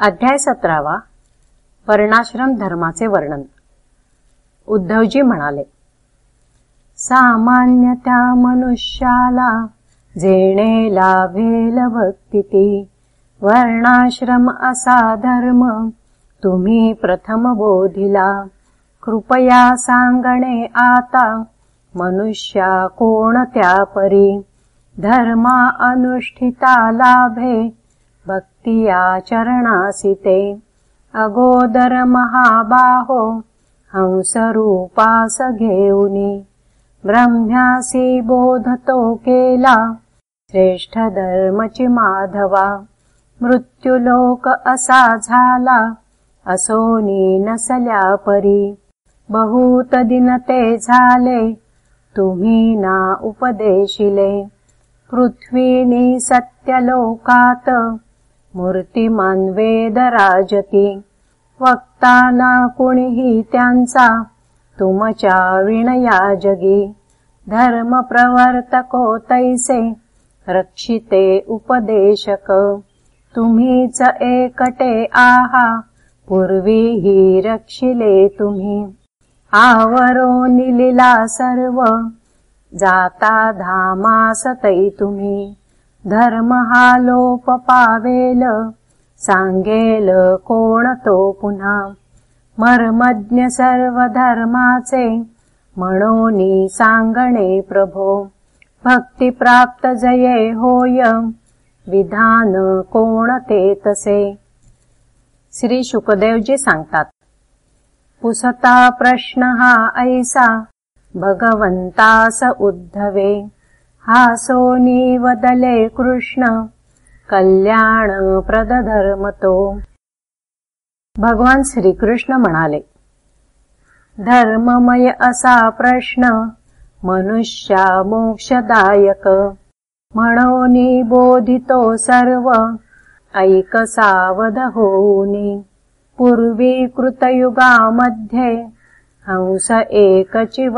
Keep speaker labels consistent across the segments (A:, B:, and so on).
A: अध्याय सतरावा वर्णाश्रम धर्माचे वर्णन. उद्धवजी म्हणाले सामान्य त्या मनुष्याला जेणे लाभेल भक्ती वर्णाश्रम असा धर्म तुम्ही प्रथम बोधिला. कृपया सांगणे आता मनुष्या कोणत्या परी धर्मा अनुष्ठिता लाभे अगोदर महाबाहो हंसरूपास घेऊनी ब्रह्म्यासी बोधतो केला। श्रेष्ठ धर्मची माधवा मृत्युलोक असा झाला। असोनी नसल्या परी बहुत ते झाले। तुम्ही ना उपदेशिले। पृथ्वीनी सत्यलोकात मूर्तिमान वेद कुणीही त्यांचा तुमच्या विणया जगी। धर्म प्रवर्तको तैसे रक्षिते उपदेशक। तुम्हीच एकटे आहा पूर्वी ही रक्षिले तुम्ही। आवरो निलिला सर्व जाता धामासतै तुम्ही धर्म हा लोप पावेल सांगेल कोण तो पुन्हा? मर्मज्ञ सर्व धर्माचे म्हणोनी सांगणे प्रभो. भक्ती प्राप्त जये होय विधान कोण ते तसे? श्री शुकदेवजी सांगतात पुसता प्रश्न हा ऐसा भगवंतास उद्धवे हासोनी वदले कृष्ण कल्याण प्रदधर्मतो। भगवान श्रीकृष्ण म्हणाले धर्ममय असा प्रश्न मनुष्या मोक्षदायक. म्हणोनी बोधितो सर्व ऐक सावध होनी पूर्वी कृतयुगामध्ये हंस एकची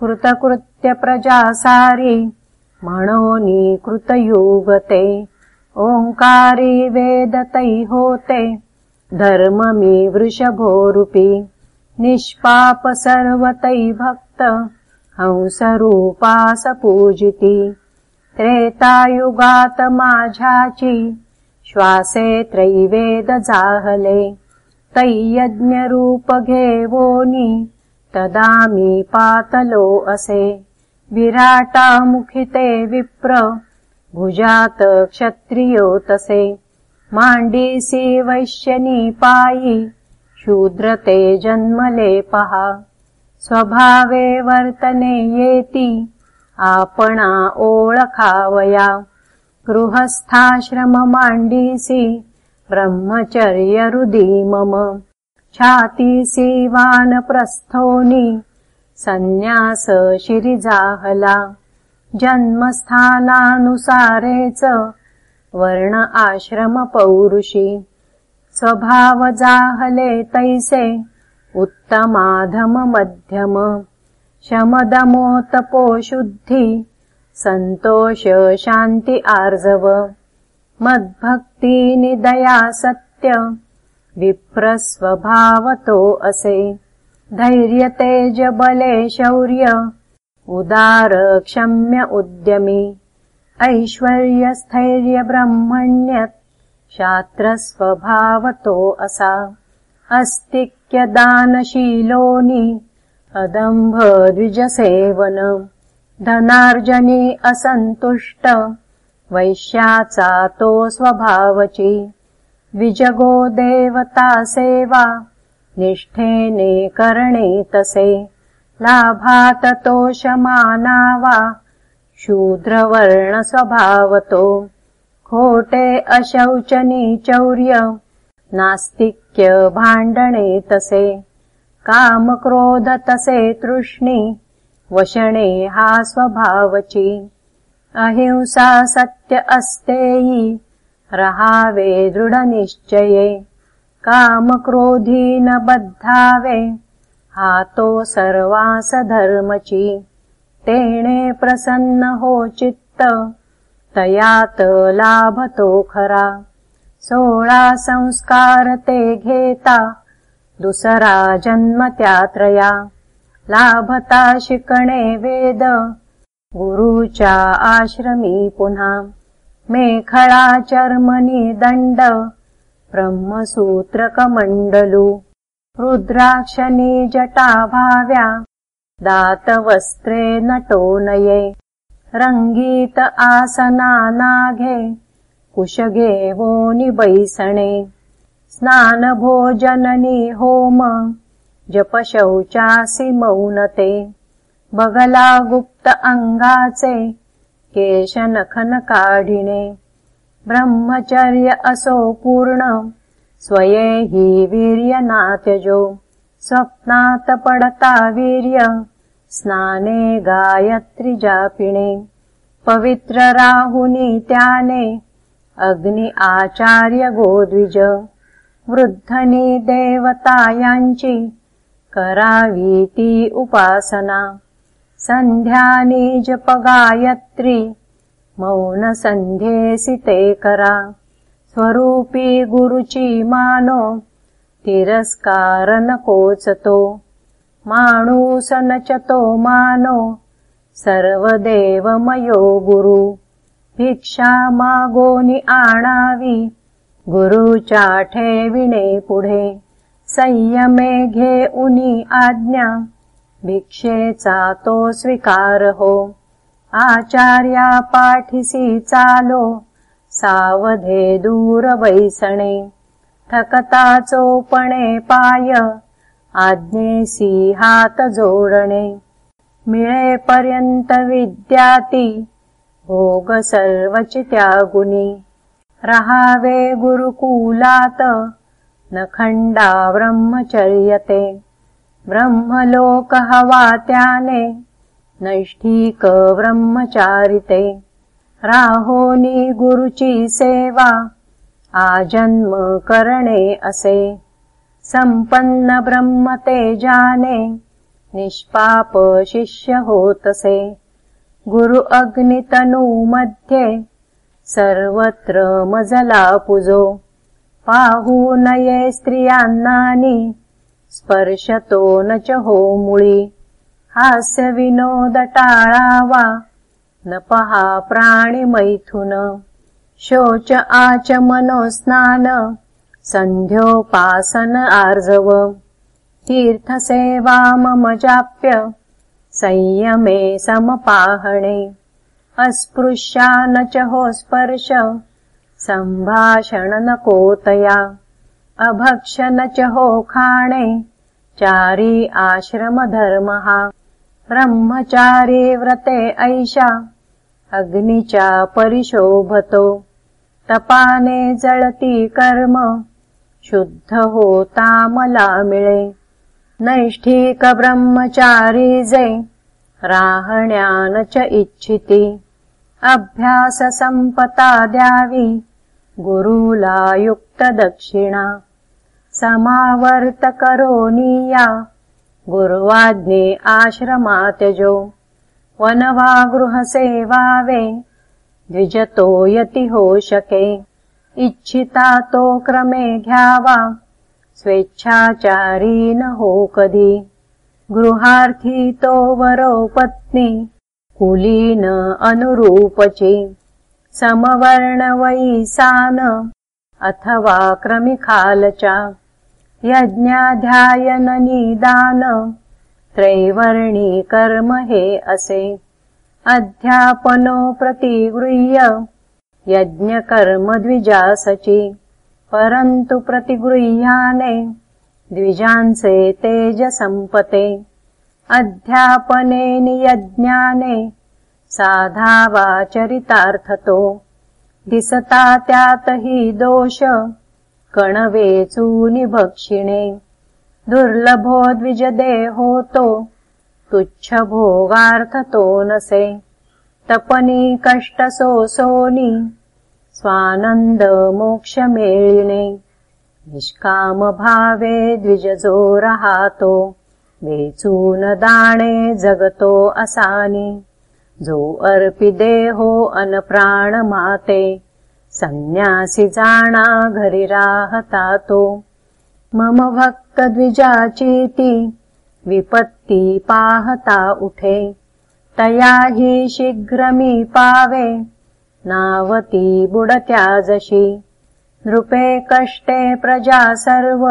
A: कृतकृत्य प्रजासारी कृतयुगते ओंकारी वेदतै होते धर्म मी वृषभोरूपी निष्पाप सर्वतै भक्त हंसरूपास पूजिती त्रेतायुगात माझ्याची श्वासे त्रैवेद जाहले तै यज्ञरूप घेवोनी तदा मी पातलो असे। विराटा मुखिते विप्र भुजात क्षत्रियो तसे। माण्डीसी वैश्यनी पायी शूद्रते जन्मले पहा। स्वभावे वर्तने येती आपणा ओळखावया गृहस्थाश्रम माण्डीसी ब्रह्मचर्यरुदी मम छातीसी वानप्रस्थोनी संन्यास शिरिजाहला जन्मस्थानानुसारेच वर्ण आश्रम पौरुषी स्वभाव जाहले तैसे उत्तमाधम मध्यम शमदमोतपो शुद्धि सन्तोष शान्ति आर्जव मद्भक्ति निदया सत्य विप्रस्वभावतो असे। धैर्य तेज बले शौर्य उदार क्षम्य उद्यमी। ऐश्वर्य स्थैर्य ब्रह्मण्यत् शात्र स्वभावतो असा। अस्तिक्य दानशीलोनि अदम्भ द्विजसेवन। धनार्जनी असन्तुष्ट वैश्याचा तो स्वभावची विजगो देवता सेवा निष्ठेने करणे तसे। लाभात तोषमाना वा शूद्रवर्णस्वभावतो। खोटे अशौचनी चौर्य नास्तिक्य भाण्डणे तसे। कामक्रोध तसे तृष्णि वशणे हा स्वभावची। अहिंसा सत्य अस्तेयी रहावे दृढनिश्चये कामक्रोधी न बद्धावे हातो सर्वास धर्मची तेणे प्रसन्न हो चित्त तयात लाभतो खरा सोळा संस्कार ते घेता दुसरा जन्म त्यात्रया लाभता शिकणे वेद गुरुचा आश्रमी पुन्हा मेखळा चर्मनी दंड ब्रह्मसूत्रकमण्डलु रुद्राक्षनी जटा भाव्या दातवस्त्रे नटोनये रङ्गीत आसनानाघे कुशगे वो निबैसणे स्नानभोजननी होम जपशौचासि मौनते बगला गुप्त अङ्गाचे केशनखन काढिणे ब्रह्मचर्य असो पूर्ण स्वये हि वीर्यनात्यजो स्वप्नात् पडता वीर्य स्नाने गायत्री जापिणे। पवित्र राहुनि त्याने। अग्नि आचार्य गोद्विज। वृद्धनि देवतायाञ्चि करावीति उपासना सन्ध्यानि जप गायत्री मौनसन्ध्येसि ते करा। स्वरूपी गुरुची मानो तिरस्कार न कोचतो माणूसनचतो मानो सर्वदेवमयो गुरु। भिक्षा मागोनि आणावी गुरुचाठे विणे पुढे। संयमे घे उनी आज्ञा भिक्षेचा तो स्वीकार हो आचार्या पाठिसी चालो सावधे दूर वैसणे थकता चोपणे पाय आज्ञेसी हात जोडणे। मिळे विद्याती भोग सर्वच त्यागुनी रहावे गुरुकुलात नखंडा ब्रह्मचर्यते ब्रह्मलोक हवा त्याने नैष्ठिक ब्रह्मचारिते राहोनी गुरुची सेवा आजन्म करणे असे। संपन्न ब्रह्म ते जाने निष्पाप शिष्य होतसे गुरु अग्नितनु मध्ये सर्वत्र मजला पुजो पाहू नये स्त्रियांनानी स्पर्शतो न च हो मुळी हास्य विनोद टाळावा न पहा प्राणी मैथुन। शोच आच मनोस्नान संध्योपासन आर्जव। तीर्थसेवा मम जाप्य संयमे समपाहणे। अस्पृश्या न च हो स्पर्श सम्भाषण न कोतया अभक्ष न च हो खाणे चारी आश्रमधर्मः। ब्रह्मचारी व्रते ऐषा। अग्निचा परिशोभतो तपाने जळती कर्म। शुद्ध होता मला मिळे नैष्ठिक ब्रह्मचारी जे। राहण्यान च इच्छिती। अभ्यास संपता द्यावी। गुरुला युक्त समावर्त करोनीया गुरुवाज्ञे आश्रमात्यजो वनवा गृहसेवावे द्विजतो यति होशके इच्छिता तो क्रमे घ्यावा। स्वेच्छाचारी न हो कधी। गृहार्थी तो वरो पत्नी। कुलीन अनुरूपची। समवर्ण वैसान। अथवा क्रमिखालचा यज्ञाध्यायन निदान त्रैवर्णी कर्म हे असे। अध्यापनो प्रतिगृह्य यज्ञकर्म द्विजासचि परन्तु प्रतिगृह्याने द्विजांसे तेज संपते अध्यापने नियज्ञाने साधावाचरितार्थतो दिसता त्यात हि दोष कणवेचूनि भक्षिणे। दुर्लभो द्विजदेहोतो तुच्छ भोगार्थतो नसे। तपनी कष्ट सोसोनी स्वानन्द मोक्ष मेळिणे निष्काम भावे द्विजजो रहातो वेचून दाणे जगतो असानी। जो अर्पि देहो अनप्राण माते घरिराहता तो मम भक्तद्विजाचेति विपत्ति पाहता उठे। तया हि शीघ्रमी पावे नावती बुडत्याजशी नृपे कष्टे प्रजा सर्व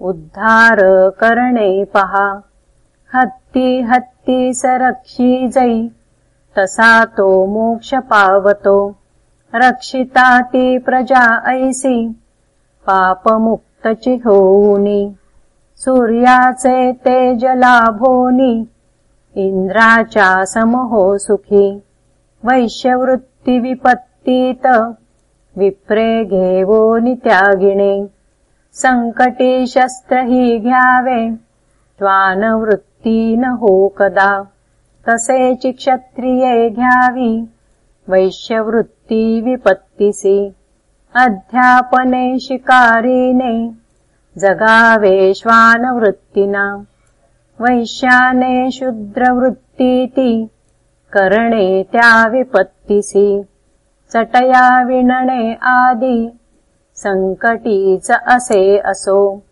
A: उद्धार करणे पहा। हत्ती हत्ती सरक्षी जै तसा तो मोक्ष पावतो रक्षिता ती प्रजा ऐसी पापमुक्तचिहोनी सूर्याचे तेजलाभोनी इन्द्राचा समहो सुखी वैश्यवृत्तिविपत्तीत विप्रे घेवो नित्यागिणे सङ्कटी शस्त्र हि घ्यावे त्वानवृत्ती न हो कदा तसेचि क्षत्रिये घ्यावी वैश्यवृत्ती विपत्तिसि। अध्यापने शिकारीने जगावेश्वानवृत्तिना। वैश्याने शूद्रवृत्तीति करणे त्या विपत्तिसि। चटया विनणे आदि सङ्कटीच असे असो।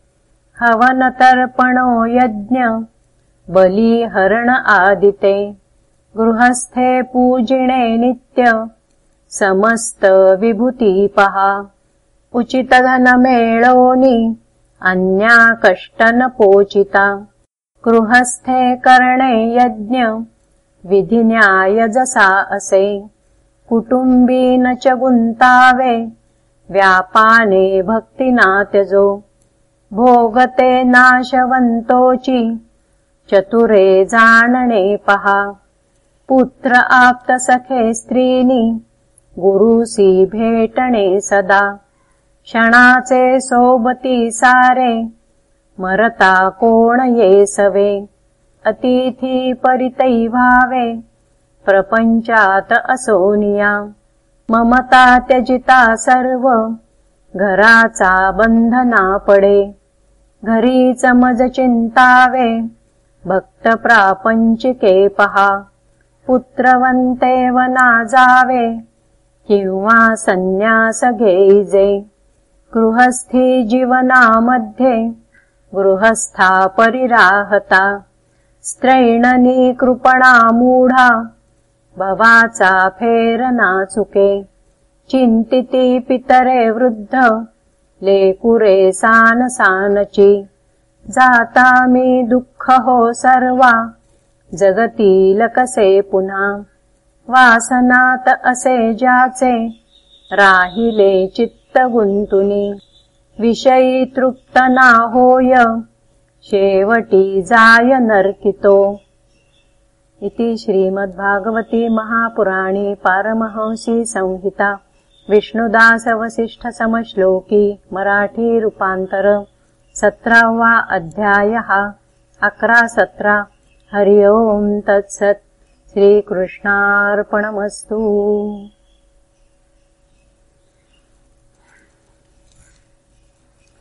A: हवनतर्पणो यज्ञ बलिहरण आदिते। गृहस्थे पूजिणे नित्य समस्त विभूतिपहा उचितधनमेळोनि अन्या कष्टन पोचिता गृहस्थे करणे यज्ञ विधिन्यायजसा असे। कुटुम्बी न च गुन्तावे व्यापाने भक्तिना त्यजो भोगते नाशवन्तोचि चतुरे जानणे पहा पुत्र आप्तसखे स्त्रीनि गुरुसी भेटणे सदा. क्षणाचे सोबती सारे मरता कोण ये सवे अतिथी परितै भावे प्रपञ्चात असोनिया ममता त्यजिता सर्व घराचा बंधना पडे. घरीच मज चिंतावे भक्त प्रापंचिके पहा. पुत्रवंते वना जावे किंवा संन्यास घेजे गृहस्थी जीवनामध्ये गृहस्था परिराहता। स्त्रैणनी कृपणा मूढा। भवाचा फेर नाचुके चिंतिती पितरे वृद्ध। लेकुरे सान सानची जाता मी दुःख हो सर्वा। जगती लकसे पुन्हा वासनात असे ज्याचे राहिले चित्त गुंतुनी विषयी तृप्त ना होय शेवटी जाय नर्कितो. इति श्रीमद्भागवती महापुराणी पारमहंसी संहिता. विष्णुदासवसिष्ठसमश्लोकी मराठीरूपान्तर सत्रावा अध्यायः अकरा सत्रा. हरि ओम् तत्सत् श्रीकृष्णार्पणमस्तु